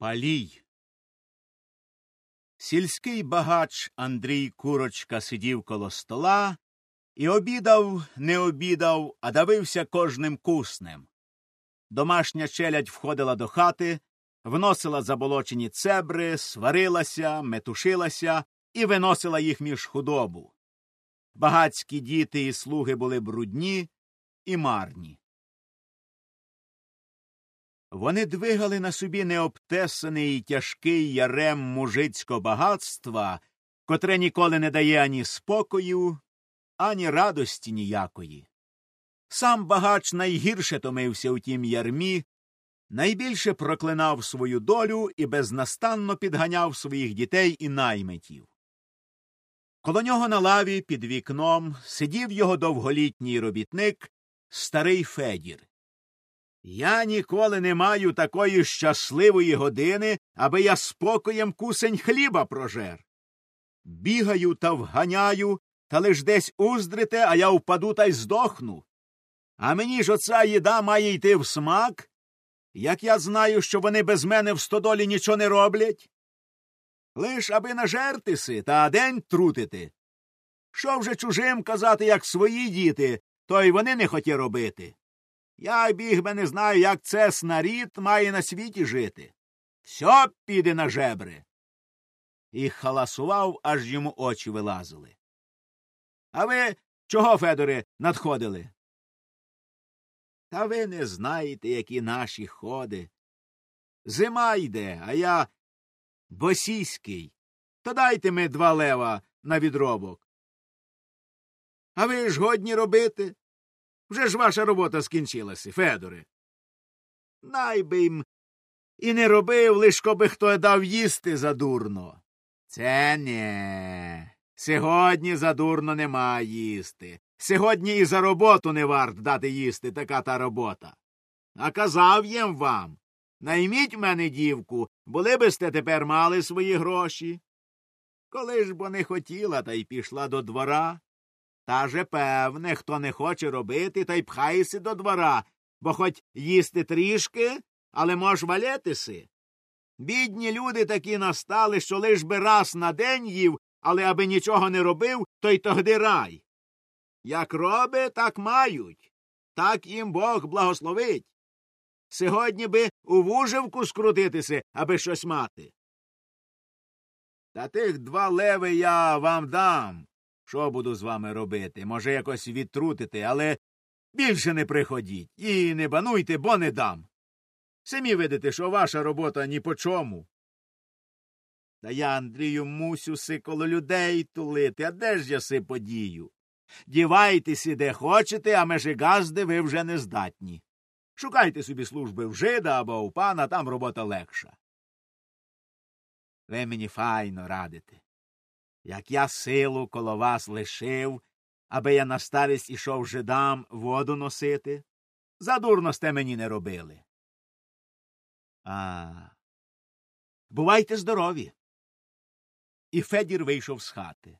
Палій. Сільський багач Андрій Курочка сидів коло стола і обідав, не обідав, а давився кожним куснем. Домашня челядь входила до хати, вносила заболочені цебри, сварилася, метушилася і виносила їх між худобу. Багацькі діти і слуги були брудні і марні. Вони двигали на собі необтесаний і тяжкий ярем мужицького багатства, котре ніколи не дає ані спокою, ані радості ніякої. Сам багач найгірше томився у тім ярмі, найбільше проклинав свою долю і безнастанно підганяв своїх дітей і наймитів. Коло нього на лаві під вікном сидів його довголітній робітник, старий Федір. Я ніколи не маю такої щасливої години, аби я спокоєм кусень хліба прожер. Бігаю та вганяю, та лиш десь уздрите, а я впаду та й здохну. А мені ж оця їда має йти в смак, як я знаю, що вони без мене в стодолі нічого не роблять. Лиш аби нажертися та день трутити. Що вже чужим казати, як свої діти, то й вони не хоті робити. Я біг би не знаю, як це снарід має на світі жити. Все піде на жебри. І халасував, аж йому очі вилазили. А ви чого, Федоре, надходили? Та ви не знаєте, які наші ходи. Зима йде, а я босійський. То дайте ми два лева на відробок. А ви ж годні робити? Вже ж ваша робота скінчилася, Федоре. Най би їм і не робив, лиш коби хто дав їсти задурно. Це не. Сьогодні задурно нема їсти. Сьогодні і за роботу не варт дати їсти така та робота. А казав їм вам. Найміть мене дівку, були би сте тепер мали свої гроші. Коли ж бо не хотіла, та й пішла до двора, та же певне, хто не хоче робити, та й пхаєси до двора, бо хоч їсти трішки, але мож валятися. Бідні люди такі настали, що лиш би раз на день їв, але аби нічого не робив, то й тогди рай. Як роби, так мають. Так їм Бог благословить. Сьогодні би у вуживку скрутитися, аби щось мати. Та тих два леви я вам дам. Що буду з вами робити? Може, якось відтрутити, але більше не приходіть і не бануйте, бо не дам. Самі видите, що ваша робота ні по чому. Та я, Андрію, мусю коло людей тулити, а де ж я си подію? Дівайтеся, де хочете, а межи газди ви вже не здатні. Шукайте собі служби в жида або у пана, там робота легша. Ви мені файно радите. Як я силу коло вас лишив, аби я на старість ішов жидам воду носити, задурно сте мені не робили. А. Бувайте здорові. І Федір вийшов з хати.